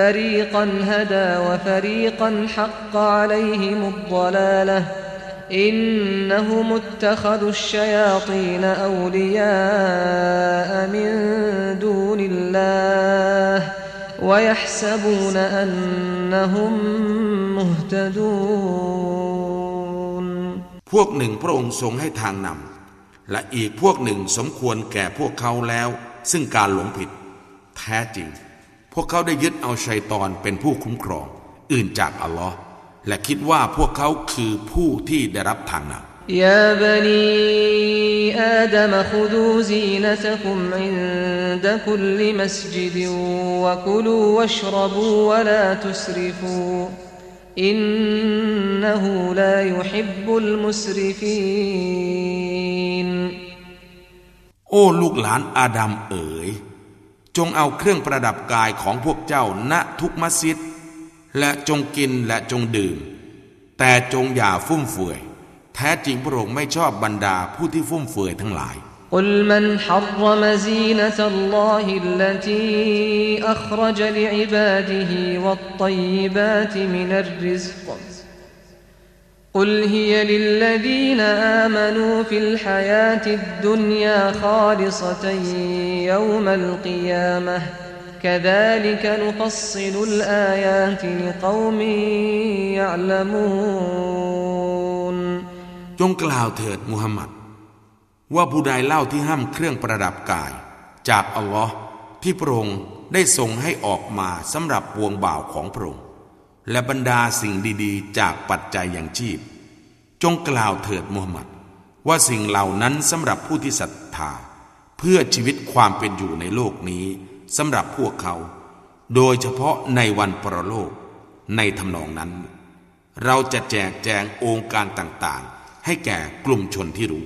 فريقا هدى وفريقا حق عليهم الضلالة إنهم اتخذوا الشياطين أولياء من دون الله ويحسبون أنهم مهتدون พวกหนึ่งพระองค์ทรงให้ทางนำและอีกพวกหนึ่งสมควรแก่พวกเขาแล้ว ซึ่งการหลงผิด แท้จริง พวกเขาได้ยึดเอาชัยตอนเป็นผู้คุ้มครอง อื่นจากอัลลอฮ์และคิดว่าพวกเขาคือผู้ที่ได้รับทางนำ يا بني آدم خذوا زينتكم عند كل مسجد وكلوا واشربوا ولا تسرفوا إنه لا يحب المسرفين โอ้ลูกหลานอาดัมเอ๋ย ย จงเอาเครื่องประดับกายของพวกเจ้าณทุกมัสยิด และจงกินและจงดื่ม แต่จงอย่าฟุ่มเฟือย แท้จริงพระองค์ไม่ชอบบรรดาผู้ที่ฟุ่มเฟือยทั้งหลาย قل من حرم زينة الله التي أخرج لعباده والطيبات من الرزق قل هي للذين آمنوا في الحياة الدنيا خالصة يوم القيامة كذلك نفصل الآيات لقوم يعلمون จงกล่าวเถิดมุฮัมมัด ว่าผู้ใดเล่าที่ห้ามเครื่องประดับกาย จากอัลลอฮ์ที่พระองค์ได้ทรงให้ออกมาสำหรับปวงบ่าวของพระองค์ และบรรดาสิ่งดีๆ จากปัจจัยอย่างชีพ จงกล่าวเถิดมุฮัมหมัด ว่าสิ่งเหล่านั้นสำหรับผู้ที่ศรัทธา เพื่อชีวิตความเป็นอยู่ในโลกนี้สำหรับพวกเขา โดยเฉพาะในวันปรโลก ในทำนองนั้น เราจะแจกแจงองค์การต่างๆ ให้แก่กลุ่มชนที่รู้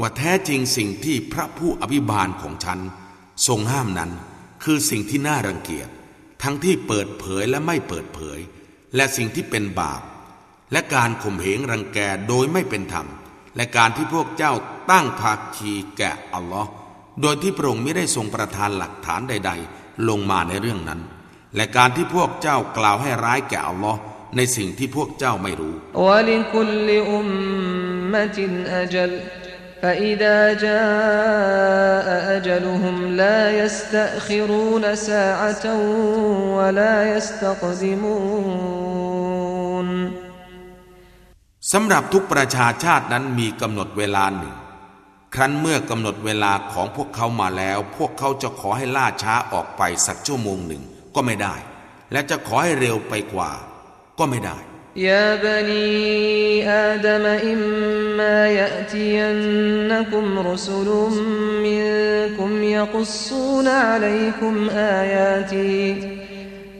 ว่าแท้จริงสิ่งที่พระผู้อภิบาลของฉัน ทรงห้ามนั้น คือสิ่งที่น่ารังเกียจ ทั้งที่เปิดเผยและไม่เปิดเผย และสิ่งที่เป็นบาป และการข่มเหงรังแกโดยไม่เป็นธรรม และการที่พวกเจ้าตั้งภาคีแก่อัลลอฮ์โดยที่พระองค์ไม่ได้ทรงประทานหลักฐานใด ๆ ลงมาในเรื่องนั้น และการที่พวกเจ้ากล่าวให้ร้ายแก่อัลลอฮ์ในสิ่งที่พวกเจ้าไม่รู้ فإذا جاء أجلهم لا يستأخرون ساعة ولا يستقدمون สำหรับทุกประชาชาตินั้นมีกำหนดเวลาหนึ่ง ครั้นเมื่อกำหนดเวลาของพวกเขามาแล้ว พวกเขาจะขอให้ล่าช้าออกไปสักชั่วโมงหนึ่งก็ไม่ได้ และจะขอให้เร็วไปกว่า ก็ไม่ได้ يا بني آدم إما يأتينكم رسل منكم يقصون عليكم آياتي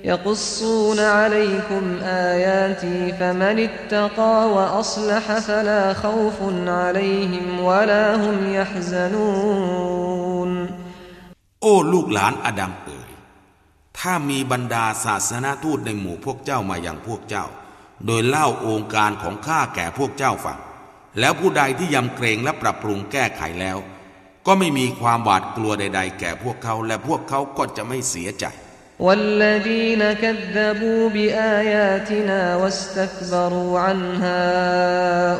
يقصون عليكم آياتي فمن اتقى وأصلح فلا خوف عليهم ولا هم يحزنون โอ้ลูกหลานอาดัมเอ๋ย ถ้ามีบรรดาศาสนาทูตในหมู่พวกเจ้ามาอย่างพวกเจ้า โดยเล่าองค์การของข้าแก่พวกเจ้าฟัง แล้วผู้ใดที่ยำเกรงและปรับปรุงแก้ไขแล้ว ก็ไม่มีความหวาดกลัวใด ๆ แก่พวกเขา และพวกเขาก็จะไม่เสียใจ والذين كذبوا بآياتنا واستكبروا عنها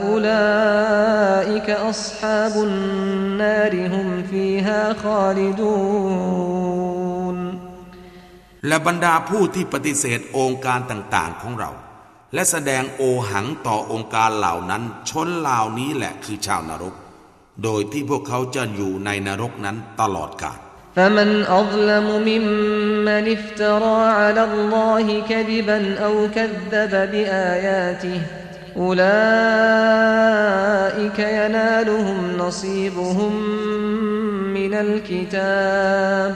أولئك أصحاب النار هم فيها خالدون และบรรดาผู้ที่ปฏิเสธองค์การต่างๆของเรา และแสดงโอหังต่อองค์การเหล่านั้น ชนเหล่านี้แหละคือชาวนรก โดยที่พวกเขาจะอยู่ในนรกนั้นตลอดกาล فمن أظلم ممن افترى على الله كذبا أو كذب بآياته أولئك ينالهم نصيبهم من الكتاب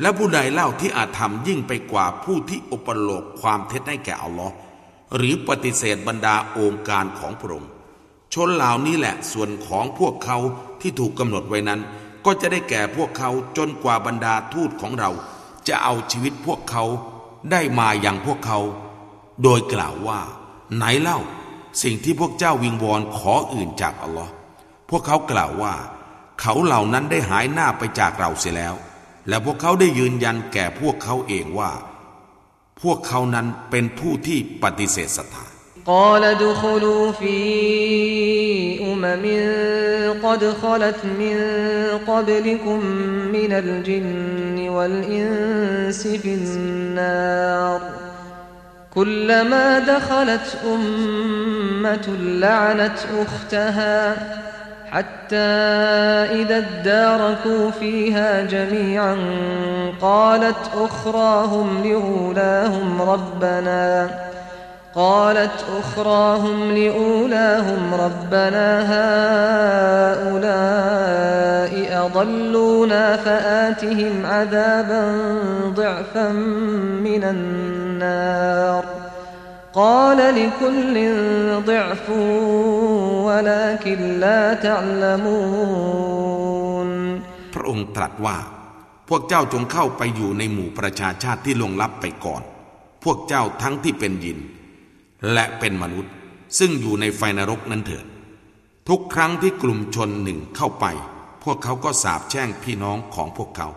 และผู้ใดเล่าที่อาจทำยิ่งไปกว่าผู้ที่อุปโลกความเท็จให้แก่อัลลอฮ์หรือปฏิเสธบรรดาองค์การของพระองค์ชนเหล่านี้แหละส่วนของพวกเขาที่ถูกกำหนดไว้นั้น ก็จะได้แก่พวกเขาจนกว่าบรรดาทูตของเรา จะเอาชีวิตพวกเขาได้มาอย่างพวกเขา โดยกล่าวว่า ไหนเล่า สิ่งที่พวกเจ้าวิงวอนขออื่นจากอัลลอฮ์พวกเขากล่าวว่า เขาเหล่านั้นได้หายหน้าไปจากเราเสียแล้ว และพวกเขาได้ยืนยันแก่พวกเขาเองว่า พวกเขานั้นเป็นผู้ที่ปฏิเสธศรัทธา قال ادخلوا في أمم قد خلت من قبلكم من الجن والإنس في النار كلما دخلت أمة لعنت أختها حتى إذا اداركوا فيها جميعا قالت أخراهم لأولاهم ربنا قالت أخراهم لأولاهم ربنا هؤلاء أضلونا فآتهم عذابا ضعفا من النار. قال لكل ضعف ولكن لا تعلمون พระองค์ตรัสว่า พวกเจ้าจงเข้าไปอยู่ในหมู่ประชาชาติที่ลงลับไปก่อน พวกเจ้าทั้งที่เป็นยิน และเป็นมนุษย์ ซึ่งอยู่ในไฟนรกนั้นเถิด ทุกครั้งที่กลุ่มชนหนึ่งเข้าไป พวกเขาก็สาบแช่งพี่น้องของพวกเขา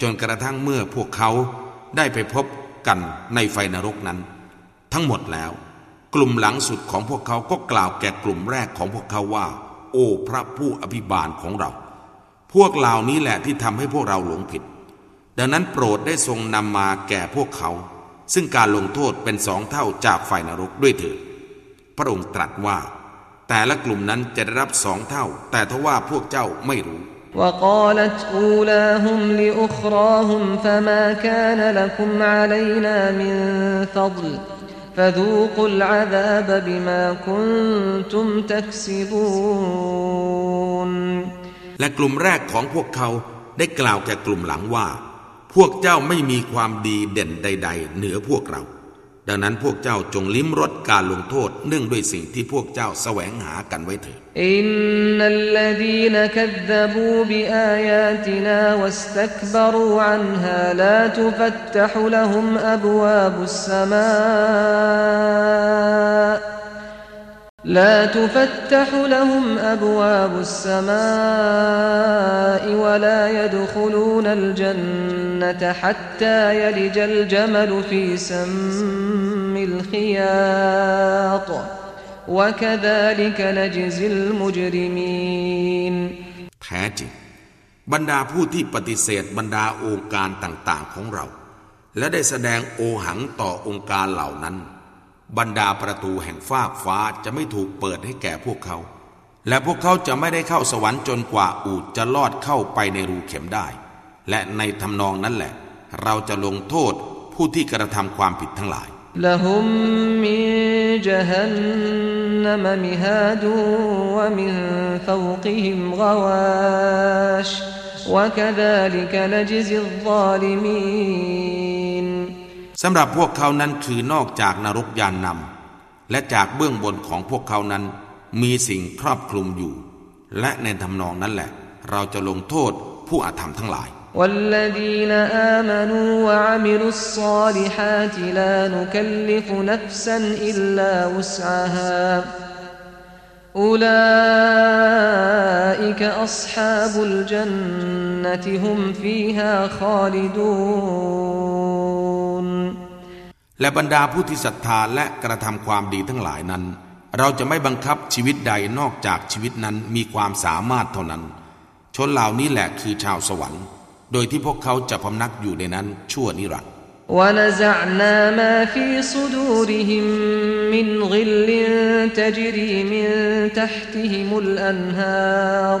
จนกระทั่งเมื่อพวกเขาได้ไปพบกันในไฟนรกนั้น ทั้งหมดแล้ว กลุ่มหลังสุดของพวกเขาก็กล่าวแก่กลุ่มแรกของพวกเขาว่า โอ้พระผู้อภิบาลของเรา พวกเหล่านี้แหละที่ทำให้พวกเราหลงผิด ดังนั้นโปรดได้ทรงนำมาแก่พวกเขา ซึ่งการลงโทษเป็นสองเท่าจากไฟนรกด้วยเถิด พระองค์ตรัสว่า แต่ละกลุ่มนั้นจะได้รับสองเท่า แต่ทว่าพวกเจ้าไม่รู้ وقالت أولاهم لأخراهم فما كان لكم علينا من فضل فذوقوا العذاب بما كنتم تكسبون และกลุ่มแรกของพวกเขาได้กล่าวแก่กลุ่มหลังว่า พวกเจ้าไม่มีความดีเด่นใด ๆ เหนือพวกเรา ดังนั้นพวกเจ้าจงลิ้มรสการลงโทษเนื่องด้วยสิ่งที่พวกเจ้าแสวงหากันไว้เถิดอินนัลลดีนคัซบูบิอายาตินาวัสตักบรูอันฮาลาตุฟัตตะฮุละฮุมอับวาบุสสมา لا تفتح لهم أبواب السماء ولا يدخلون الجنة حتى يلج الجمل في سم الخياط وكذلك نجزي المجرمين แท้จริงบรรดาผู้ที่ปฏิเสธบรรดาองค์การต่างๆของเรา และได้แสดงโอหังต่อองค์การเหล่านั้น บรรดาประตูแห่งฟากฟ้าจะไม่ถูกเปิดให้แก่พวกเขา และพวกเขาจะไม่ได้เข้าสวรรค์จนกว่าอูดจะลอดเข้าไปในรูเข็มได้ และในทำนองนั้นแหละ เราจะลงโทษผู้ที่กระทำความผิดทั้งหลาย لهم من جهنم مهاد ومن فوقهم غواش وكذلك نجزي الظالمين สำหรับพวกเขานั้นคือนอกจากนรกยานนำและจากเบื้องบนของพวกเขานั้น มีสิ่งครอบคลุมอยู่ และในทำนองนั้นแหละ เราจะลงโทษผู้อาธรรมทั้งหลาย والذين آمنوا وعملوا الصالحات لا نكلف نفسا إلا وسعها أولئك أصحاب الجنة هم فيها خالدون และบรรดาผู้ที่ศรัทธาและกระทำความดีทั้งหลายนั้น เราจะไม่บังคับชีวิตใดนอกจากชีวิตนั้นมีความสามารถเท่านั้น ชนเหล่านี้แหละคือชาวสวรรค์ โดยที่พวกเขาจะพำนักอยู่ในนั้นชั่วนิรันดร์ ونزعنا ما في صدورهم من غل تجري من تحتهم الأنهار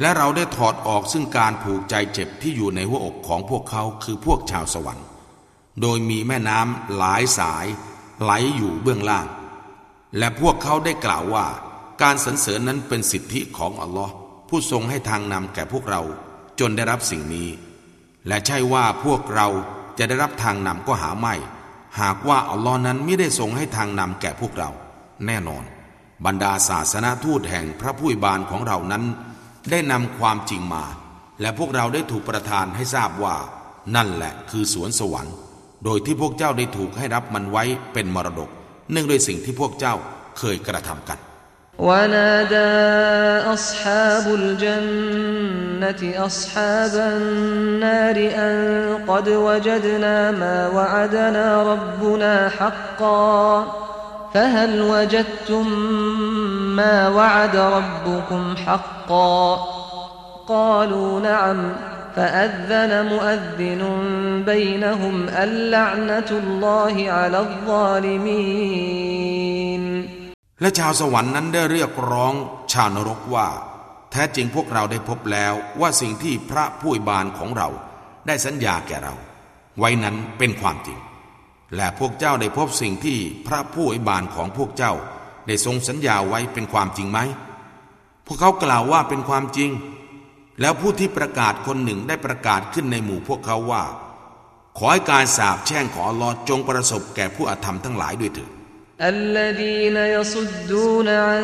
และเราได้ถอดออกซึ่งการผูกใจเจ็บที่อยู่ในหัวอกของพวกเขาคือพวกชาวสวรรค์ โดยมีแม่น้ำหลายสายไหลอยู่เบื้องล่าง และพวกเขาได้กล่าวว่า การสรรเสริญนั้นเป็นสิทธิของอัลลอฮ์ผู้ทรงให้ทางนำแก่พวกเราจนได้รับสิ่งนี้ และใช่ว่าพวกเราจะได้รับทางนำก็หาไม่ หากว่าอัลลอฮ์นั้นไม่ได้ทรงให้ทางนำแก่พวกเรา แน่นอน บรรดาศาสนาทูตแห่งพระผู้บานของเรานั้น ได้นำความจริงมา และพวกเราได้ถูกประทานให้ทราบว่า นั่นแหละคือสวนสวรรค์ โดยที่พวกเจ้าได้ถูกให้รับมันไว้เป็นมรดก เนื่องด้วยสิ่งที่พวกเจ้าเคยกระทำกัน ونادى أصحاب الجنة أصحاب النار أن قد وجدنا ما وعدنا ربنا حقا فهل وجدتم ما وعد ربكم حقا قالوا نعم فأذن مؤذن بينهم اللعنة الله على الظالمين และชาวสวรรค์นั้นได้เรียกร้องชาวนรกว่า แท้จริงพวกเราได้พบแล้วว่าสิ่งที่พระผู้บานของเราได้สัญญาแก่เรา ไว้นั้นเป็นความจริง และพวกเจ้าได้พบสิ่งที่พระผู้บานของพวกเจ้าได้ทรงสัญญาไว้เป็นความจริงไหม พวกเขากล่าวว่าเป็นความจริง แล้วผู้ที่ประกาศคนหนึ่งได้ประกาศขึ้นในหมู่พวกเขาว่า ขอให้การสาบแช่งของอัลลอฮ์จงประสบแก่ผู้อาธรรมทั้งหลายด้วยเถิด الذين يصدون عن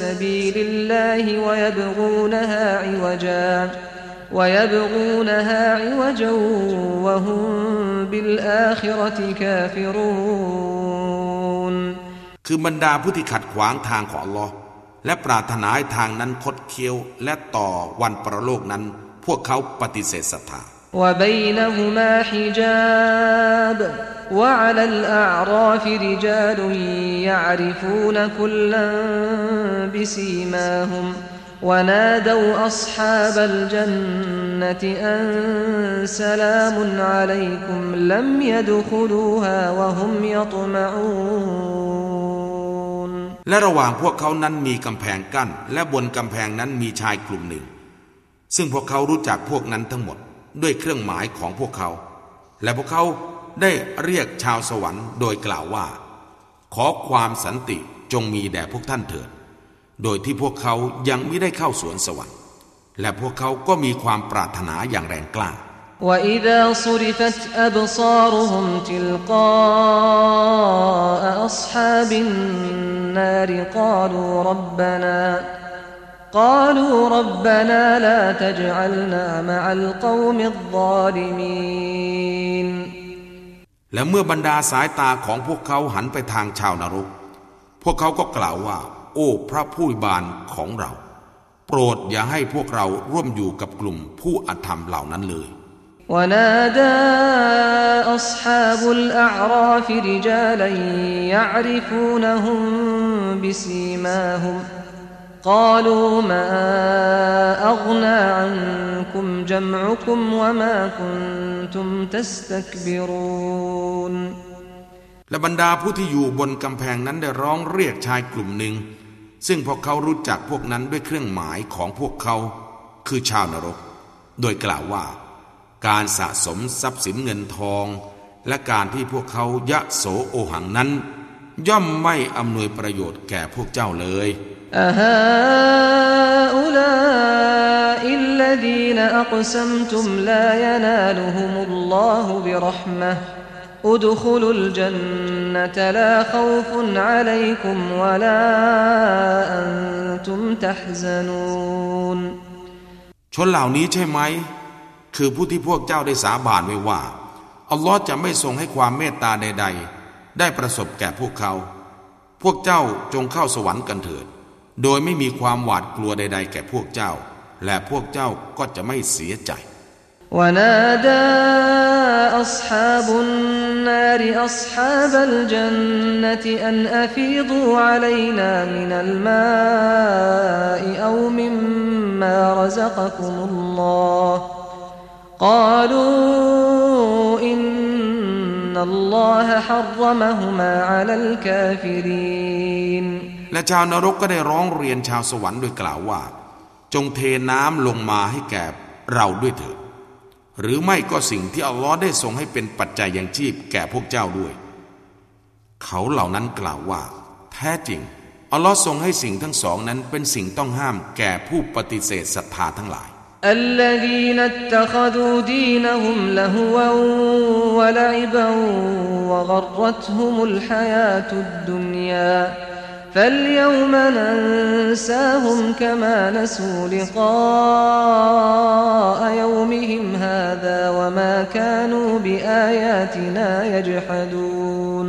سبيل الله ويبغونها عوجا ويبغونها عوجا وهم بالآخرة كافرون คือบรรดาผู้ที่ขัดขวางทางของอัลลอฮ์และปรารถนาให้ทางนั้นคดเคี้ยว และต่อวันประโลกนั้น พวกเขาปฏิเสธศรัทธา وبينهما حجاب وعلى الأعراف رجال يعرفون كلا بسيماهم ونادوا أصحاب الجنة أن سلام عليكم لم يدخلوها وهم يطمعون และระหว่างพวกเขานั้นมีกำแพงกั้น และบนกำแพงนั้นมีชายกลุ่มหนึ่ง ซึ่งพวกเขารู้จักพวกนั้นทั้งหมดด้วยเครื่องหมายของพวกเขา และพวกเขาได้เรียกชาวสวรรค์โดยกล่าวว่า ขอความสันติจงมีแด่พวกท่านเถิด โดยที่พวกเขายังไม่ได้เข้าสวนสวรรค์ และพวกเขาก็มีความปรารถนาอย่างแรงกล้า وإذا صرفت أبصارهم تلقاء أصحاب النار قالوا ربنا قالوا ربنا لا تجعلنا مع القوم الظالمين และเมื่อบรรดาสายตาของพวกเขาหันไปทางชาวนรก พวกเขาก็กล่าวว่า โอ้พระผู้บานของเรา โปรดอย่าให้พวกเราร่วมอยู่กับกลุ่มผู้อธรรมเหล่านั้นเลย ونادى أصحاب الأعراف رجالا يعرفونهم بسيماهم قالوا ما أغنى عنكم جمعكم وما كنتم تستكبرون และบรรดาผู้ที่อยู่บนกำแพงนั้นได้ร้องเรียกชายกลุ่มหนึ่ง ซึ่งพวกเขารู้จักพวกนั้นด้วยเครื่องหมายของพวกเขา คือชาวนรก โดยกล่าวว่า การสะสมทรัพย์สินเงินทอง และการที่พวกเขายะโสโอหังนั้น ย่อมไม่อำนวยประโยชน์แก่พวกเจ้าเลยอุลาอิลลดีนอักซัมตุมลายนาลุฮุมุลลอฮุบิรหมะ ادخلوا الجنة لا خوف عليكم ولا أنتم تحزنون ชนเหล่านี้ใช่ไหม คือผู้ที่พวกเจ้าได้สาบานไว้ว่า อัลลอฮ์จะไม่ทรงให้ความเมตตาใด ๆ ได้ประสบแก่พวกเขา พวกเจ้าจงเข้าสวรรค์กันเถิด โดยไม่มีความหวาดกลัวใด ๆ แก่พวกเจ้า และพวกเจ้าก็จะไม่เสียใจ ونادى أصحاب النار أصحاب الجنة أن أفيضوا علينا من الماء أو مما رزقكم الله قالوا إن الله حرمهما على الكافرين และชาวนรกก็ได้ร้องเรียนชาวสวรรค์โดยกล่าวว่า จงเทน้ำลงมาให้แก่เราด้วยเถิด หรือไม่ก็สิ่งที่อัลลอฮ์ได้ทรงให้เป็นปัจจัยยังชีพแก่พวกเจ้าด้วย เขาเหล่านั้นกล่าวว่า แท้จริงอัลลอฮ์ทรงให้สิ่งทั้งสองนั้นเป็นสิ่งต้องห้ามแก่ผู้ปฏิเสธศรัทธาทั้งหลาย الذين اتخذوا دينهم لهوا ولعبا وغرتهم الحياة الدنيا فاليوم ننساهم كما نسوا لقاء يومهم هذا وما كانوا بآياتنا يجحدون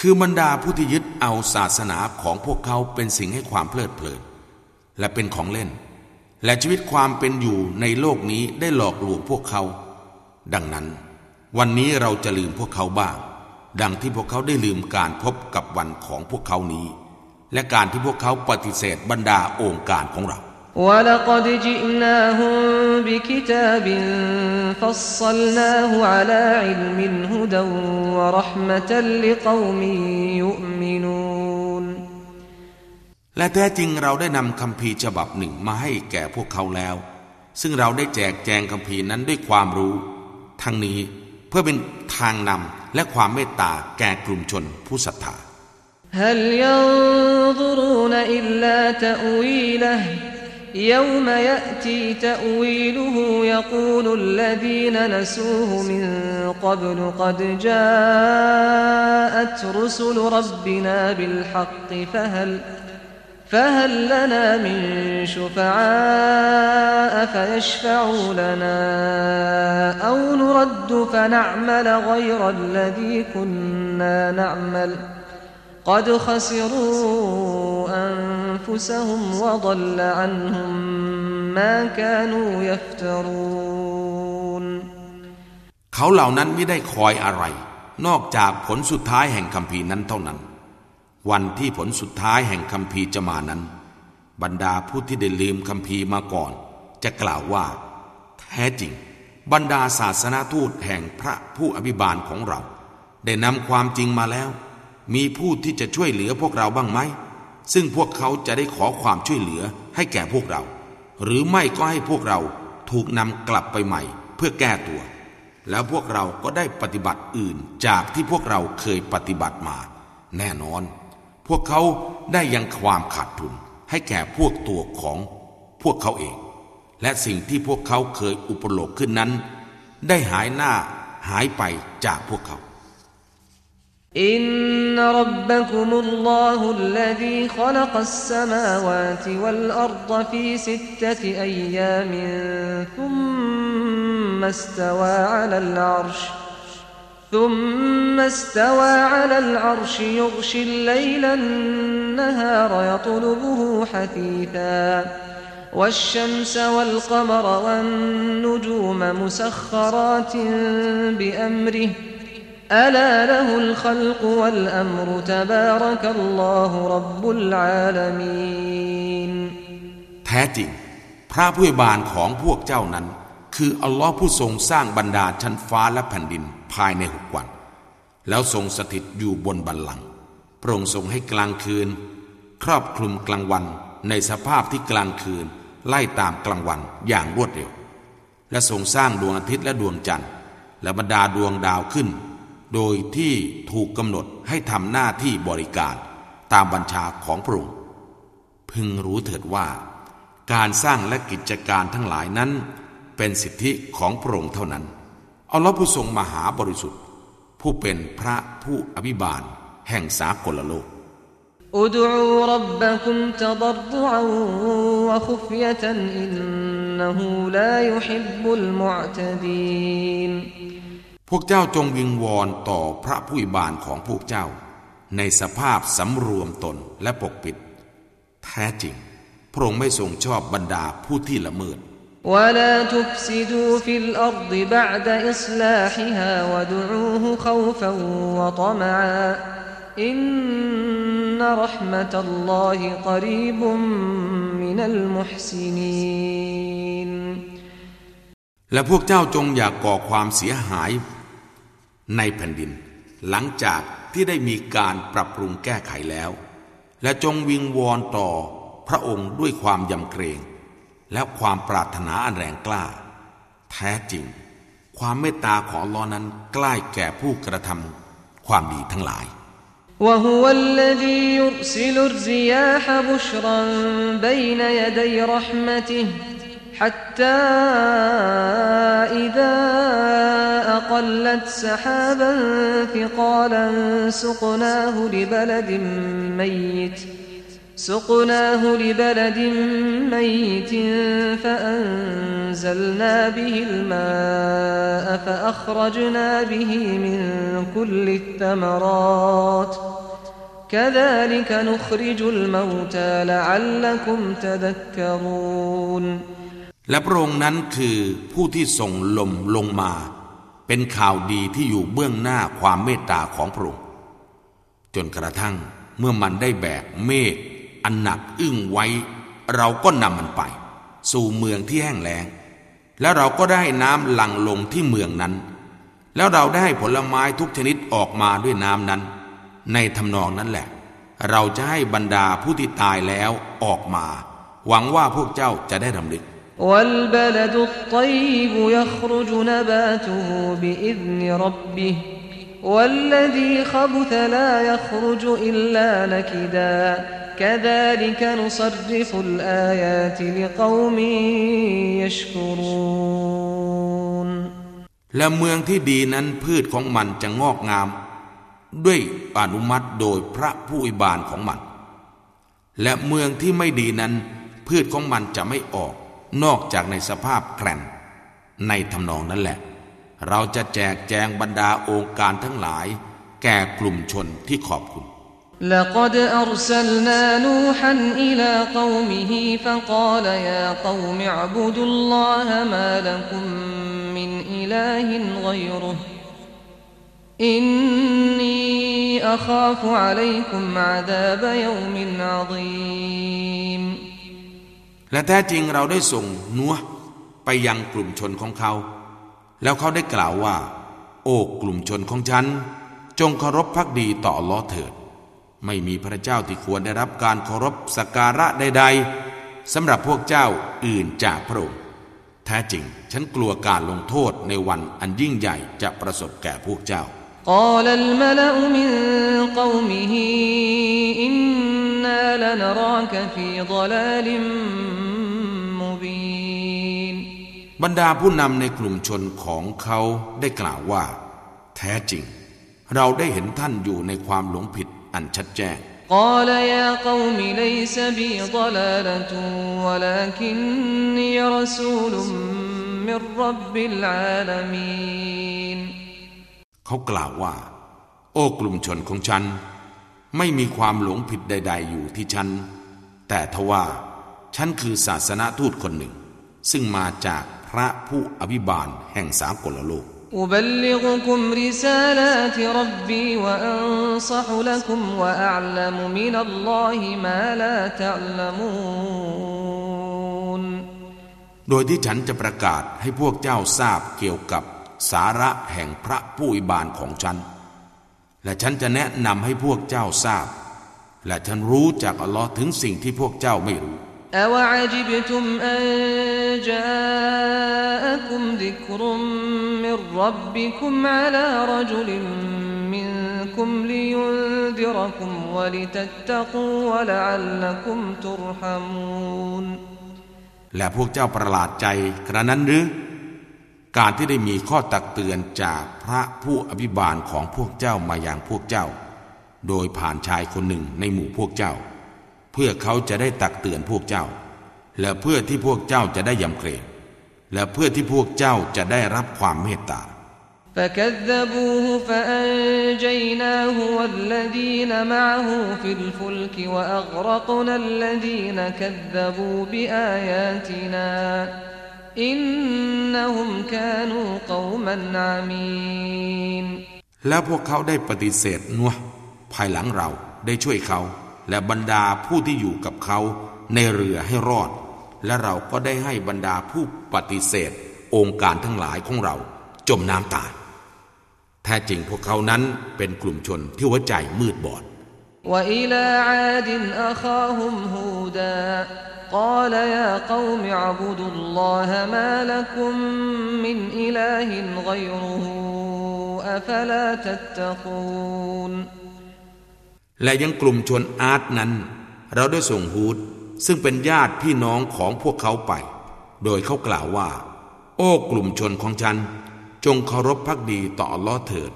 คือบรรดาผู้ที่ยึดเอาศาสนาของพวกเขาเป็นสิ่งให้ความเพลิดเพลิน และเป็นของเล่น และชีวิตความเป็นอยู่ในโลกนี้ได้หลอกลวงพวกเขา ดังนั้น วันนี้เราจะลืมพวกเขาบ้าง ดังที่พวกเขาได้ลืมการพบกับวันของพวกเขานี้ และการที่พวกเขาปฏิเสธบรรดาองค์การของเรา ولقد جئناهم بكتاب فصلناه على علم هدى ورحمة لقوم يؤمنون และแท้จริงเราได้นำคำพีร์ฉบับหนึ่งมาให้แก่พวกเขาแล้ว ซึ่งเราได้แจกแจงคำพีร์นั้นด้วยความรู้ ทั้งนี้เพื่อเป็นทางนำ และความเมตตาแก่กลุ่มชนผู้ศรัทธา هل ينظرون إلا تأويله يوم يأتي تأويله يقول الذين نسوه من قبل قد جاءت رسل ربنا بالحق فهل فهل لنا من شفعاء فيشفعوا لنا أو نرد فنعمل غير الذي كنا نعمل قد خسروا أنفسهم وضل عنهم ما كانوا يفترون เขาเหล่านั้นไม่ได้คอยอะไร นอกจากผลสุดท้ายแห่งคำพีร์นั้นเท่านั้น วันที่ผลสุดท้ายแห่งคำพีร์จะมานั้น บรรดาผู้ที่ได้ลืมคำพีร์มาก่อน จะกล่าวว่า แท้จริง บรรดาศาสนาทูตแห่งพระผู้อภิบาลของเรา ได้นำความจริงมาแล้ว มีผู้ที่จะช่วยเหลือพวกเราบ้างไหม ซึ่งพวกเขาจะได้ขอความช่วยเหลือให้แก่พวกเรา หรือไม่ก็ให้พวกเราถูกนำกลับไปใหม่ เพื่อแก้ตัว แล้วพวกเราก็ได้ปฏิบัติอื่นจากที่พวกเราเคยปฏิบัติมา แน่นอน พวกเขาได้ยังความขาดทุนให้แก่พวกตัวของพวกเขาเอง และสิ่งที่พวกเขาเคยอุปโลกขึ้นนั้น ได้หายหน้าหายไปจากพวกเขา إن ربكم الله الذي خلق السماوات والأرض في ستة أيام ثم استوى على العرش يغشي الليل النهار يطلبه حثيثا والشمس والقمر والنجوم مسخرات بأمره ألا له الخلق والأمر تبارك الله رب العالمين แท้จริง พระผู้บานของพวกเจ้านั้น คืออัลลอฮ์ผู้ทรงสร้างบรรดาชั้นฟ้าและแผ่นดิน ภายในหกวัน แล้วทรงสถิตอยู่บนบัลลังก์พระองค์ทรงให้กลางคืน ครอบคลุมกลางวันในสภาพที่กลางคืน ไล่ตามกลางวันอย่างรวดเร็ว และทรงสร้างดวงอาทิตย์และดวงจันทร์ และบรรดาดวงดาวขึ้น โดยที่ถูกกำหนดให้ทำหน้าที่บริการตามบัญชาของพระองค์พึงรู้เถิดว่า การสร้างและกิจการทั้งหลายนั้น เป็นสิทธิของพระองค์เท่านั้น อัลลอฮ์ผู้ทรงมหาบริสุทธิ์ ผู้เป็นพระผู้อภิบาล แห่งสากลโลกอุดูรับบคุมตดรุอวะคุฟยตันอินนหูลายุฮิบุลมุอตดีนพวกเจ้าจงวิงวอนต่อพระผู้อภิบาลของพวกเจ้า ในสภาพสำรวมตนและปกปิด แท้จริง พระองค์ไม่ทรงชอบบรรดาผู้ที่ละเมิด ولا تفسدوا في الأرض بعد إصلاحها ودعوه خوفا وطمعا إن رحمة الله قريب من المحسنين และพวกเจ้าจงอย่ากก่อความเสียหายในแผ่นดิน หลังจากที่ได้มีการปรับปรุงแก้ไขแล้ว และจงวิงวอนต่อพระองค์ด้วยความยำเกรง และความปรารถนาอันแรงกล้า แท้จริง ความเมตตาของลอนั้นใกล้แก่ผู้กระทำความดีทั้งหลาย وهو الذي يرسل الرياح بشرا بين يدي رحمته حتى إذا أقلت سحابا ثقالا سقناه لبلد ميت سقناه لبلد ميت فأنزلنا به الماء فأخرجنا به من كل الثمرات كذلك نخرج الموتى لعلكم تذكرون และพระองค์นั้นคือผู้ที่ส่งลมลงมา เป็นข่าวดีที่อยู่เบื้องหน้าความเมตตาของพระองค์จนกระทั่งเมื่อมันได้แบกเมฆ อันหนักอึ้งไว้ เราก็นำมันไป สู่เมืองที่แห้งแล้ง แล้วเราก็ได้น้ำหลั่งลงที่เมืองนั้น แล้วเราได้ผลไม้ทุกชนิดออกมาด้วยน้ำนั้น ในทำนองนั้นแหละ เราจะให้บรรดาผู้ที่ตายแล้วออกมา หวังว่าพวกเจ้าจะได้รำลึก والبلد الطيب يخرج نباته بإذن ربه والذي خبث لا يخرج إلا نكدا كذلك نصرف الآيات لقوم يشكرون และเมืองที่ดีนั้นพืชของมันจะงอกงาม ด้วยอนุมัติโดยพระผู้อิบานของมัน และเมืองที่ไม่ดีนั้น พืชของมันจะไม่ออก นอกจากในสภาพแกร่นในทำนองนั้นแหละ เราจะแจกแจงบรรดาองค์การทั้งหลาย แก่กลุ่มชนที่ขอบคุณ لقد أرسلنا نوحا إلى قومه فقال يا قوم اعبدوا الله ما لكم من إله غيره إني أخاف عليكم عذاب يوم عظيم และแท้จริงเราได้ส่งนัวไปยังกลุ่มชนของเขา แล้วเขาได้กล่าวว่า โอ้กลุ่มชนของฉัน จงเคารพพักดีต่ออัลลอฮ์เถิด ไม่มีพระเจ้าที่ควรได้รับการเคารพสักการะใดๆสำหรับพวกเจ้าอื่นจากพระองค์แท้จริงฉันกลัวการลงโทษในวันอันยิ่งใหญ่จะประสบแก่พวกเจ้า قال الملأ من قومه إنا لنراك في ضلال مبين บรรดาผู้นำในกลุ่มชนของเขาได้กล่าวว่า แท้จริง เราได้เห็นท่านอยู่ในความหลงผิด อันชัดแจ้ง قال يا قوم ليس بي ضلالة ولكني رسول من رب العالمين เขากล่าวว่า โอ้กลุ่มชนของฉัน ไม่มีความหลงผิดใด ๆ อยู่ที่ฉัน แต่ทว่าฉันคือศาสนาทูตคนหนึ่ง ซึ่งมาจากพระผู้อภิบาลแห่งสากลโลก أبلغكم رسالات ربي وأنصح لكم وأعلم من الله ما لا تعلمون โดยที่ฉันจะประกาศให้พวกเจ้าทราบเกี่ยวกับสาระแห่งพระผู้อิบานของฉัน และฉันจะแนะนำให้พวกเจ้าทราบ และฉันรู้จากอัลลอฮ์ถึงสิ่งที่พวกเจ้าไม่รู้ أوعجبتم أن جاءكم ذكر من ربكم على رجل منكم لينذركم ولتتقوا ولعلكم ترحمون และพวกเจ้าประหลาดใจกระนั้นหรือ การที่ได้มีข้อตักเตือนจากพระผู้อภิบาลของพวกเจ้ามาอย่างพวกเจ้า โดยผ่านชายคนหนึ่งในหมู่พวกเจ้า เพื่อเขาจะได้ตักเตือนพวกเจ้า และเพื่อที่พวกเจ้าจะได้ยำเกรงและเพื่อที่พวกเจ้าจะได้รับความเมตตา فكذبوه فأنجيناه والذين معه في الفلك وأغرقنا الذين كذبوا بآياتنا إنهم كانوا قوما عمين แล้วพวกเขาได้ปฏิเสธนัวภายหลังเราได้ช่วยเขา และบรรดาผู้ที่อยู่กับเขาในเรือให้รอด และเราก็ได้ให้บรรดาผู้ปฏิเสธ องค์การทั้งหลายของเรา จมน้ำตายแท้จริงพวกเขานั้นเป็นกลุ่มชนที่หัวใจมืดบอด وإلى عاد أخاهم هودا قال يا قوم اعبدوا الله ما لكم من إله غيره أفلا تتقون และยังกลุ่มชนอาร์ตนั้น เราได้ส่งฮูดซึ่งเป็นญาติพี่น้องของพวกเขาไป โดยเขากล่าวว่า โอ้กลุ่มชนของฉัน จงเคารพพักดีต่ออัลลอฮ์เถิด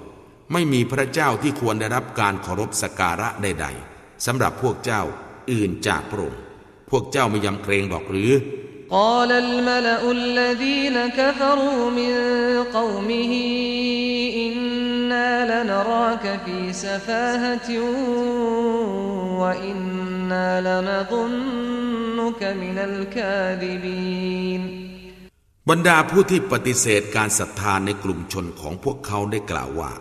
ไม่มีพระเจ้าที่ควรได้รับการเคารพสักการะใดๆสำหรับพวกเจ้าอื่นจากพระองค์พวกเจ้าไม่ยำเกรงดอกหรือ قال الملأ الذين كفروا من قومه إنا لنراك في سفاهة وإنا لنظنك من الكاذبين บรรดาผู้ที่ปฏิเสธการศรัทธาในกลุ่มชนของพวกเขาได้กล่าวว่า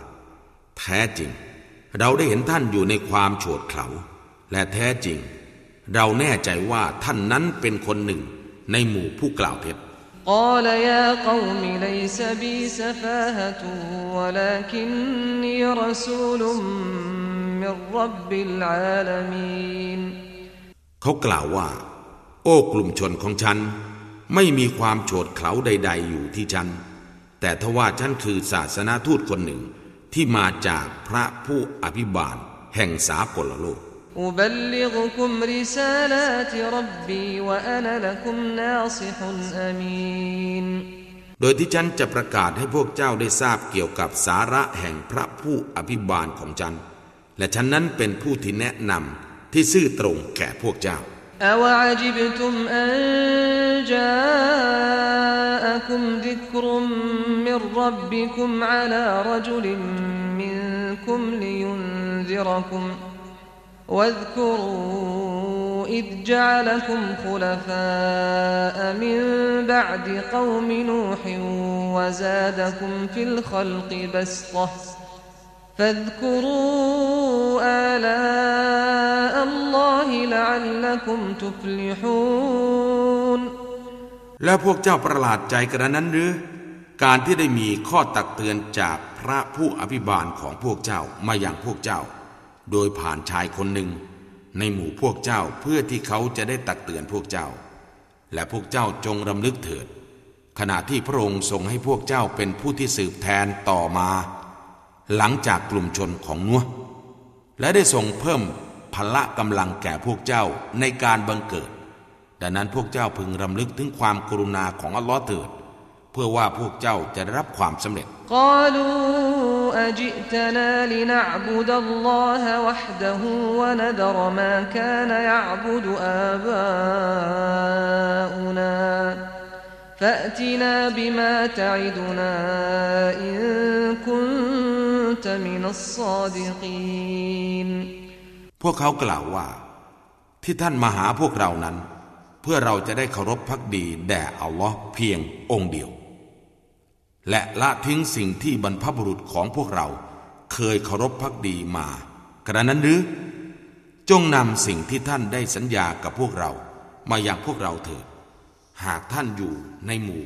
แท้จริง เราได้เห็นท่านอยู่ในความโฉดเขลาและแท้จริง เราแน่ใจว่าท่านนั้นเป็นคนหนึ่งในหมู่ผู้กล่าวเท็จ قال يا قوم ليس بي سفاهة ولكني رسول من رب العالمين เขากล่าวว่า โอ้กลุ่มชนของฉัน ไม่มีความโฉดเขลาใด ๆ อยู่ที่ฉัน แต่ทว่าฉันคือศาสนาทูตคนหนึ่ง ที่มาจากพระผู้อภิบาล แห่งสากลโลก أبلغكم رسالات ربي وأنا لكم ناصح أمين โดยที่ฉันจะประกาศให้พวกเจ้าได้ทราบเกี่ยวกับสาระแห่งพระผู้อภิบาลของฉัน และฉันนั้นเป็นผู้ที่แนะนำที่ซื่อตรงแก่พวกเจ้า أوعجبتم أن جاءكم ذكر من ربكم على رجل منكم لينذركم واذكروا إذ جعلكم خلفاء من بعد قوم نوح وزادكم في الخلق بسطة فاذكروا آلاء الله لعلكم تفلحون แล้วพวกเจ้าประหลาดใจกระนั้นหรือ การที่ได้มีข้อตักเตือนจากพระผู้อภิบาลของพวกเจ้ามาอย่างพวกเจ้า โดยผ่านชายคนหนึ่ง ในหมู่พวกเจ้าเพื่อที่เขาจะได้ตักเตือนพวกเจ้า และพวกเจ้าจงรำลึกเถิด ขณะที่พระองค์ทรงให้พวกเจ้าเป็นผู้ที่สืบแทนต่อมา หลังจากกลุ่มชนของนัวและได้ทรงเพิ่มพละกำลังแก่พวกเจ้าในการบังเกิด ดังนั้นพวกเจ้าพึงรำลึกถึงความกรุณาของอัลลอฮ์เถิด เพื่อว่าพวกเจ้าจะรับความสำเร็จกลู أجئتنا لنعبد الله وحده ونذر ما كان يعبد آباؤنا فأتنا بما تعدنا إن كنت من الصادقين พวกเขากล่าวว่า ที่ท่านมาหาพวกเรานั้น เพื่อเราจะได้เคารพพักดีแด่อัลลอฮ์เพียงองค์เดียว และละทิ้งสิ่งที่บรรพบุรุษของพวกเรา เคยเคารพพักดีมา กระนั้นหรือ จงนำสิ่งที่ท่านได้สัญญากับพวกเรา มาอย่างพวกเราเถิด หากท่านอยู่ในหมู่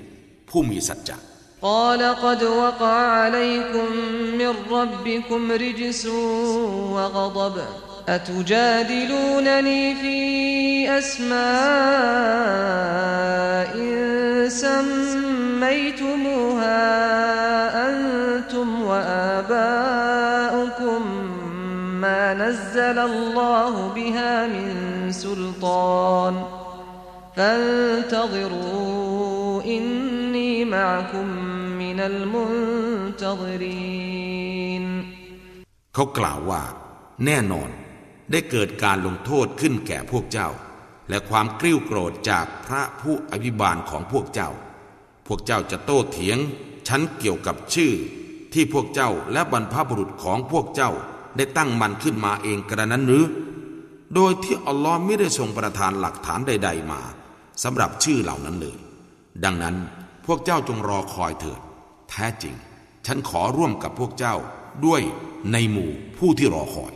ผู้มีสัจจะ قال قد وقع عليكم من ربكم رجس وغضب أتجادلونني في أسماء سميتموها نزل الله بها من سلطان فانتظروا إني معكم من المنتظرين เขากล่าวว่า แน่นอนได้เกิดการลงโทษขึ้นแก่พวกเจ้า และความกริ้วโกรธจากพระผู้อภิบาลของพวกเจ้า พวกเจ้าจะโต้เถียงฉันเกี่ยวกับชื่อ ที่พวกเจ้าและบรรพบุรุษของพวกเจ้า ได้ตั้งมันขึ้นมาเองกระนั้นหรือ โดยที่อัลลอฮ์ไม่ได้ทรงประทานหลักฐานใด ๆ มาสำหรับชื่อเหล่านั้นเลย ดังนั้นพวกเจ้าจงรอคอยเถิด แท้จริง ฉันขอร่วมกับพวกเจ้าด้วยในหมู่ผู้ที่รอคอย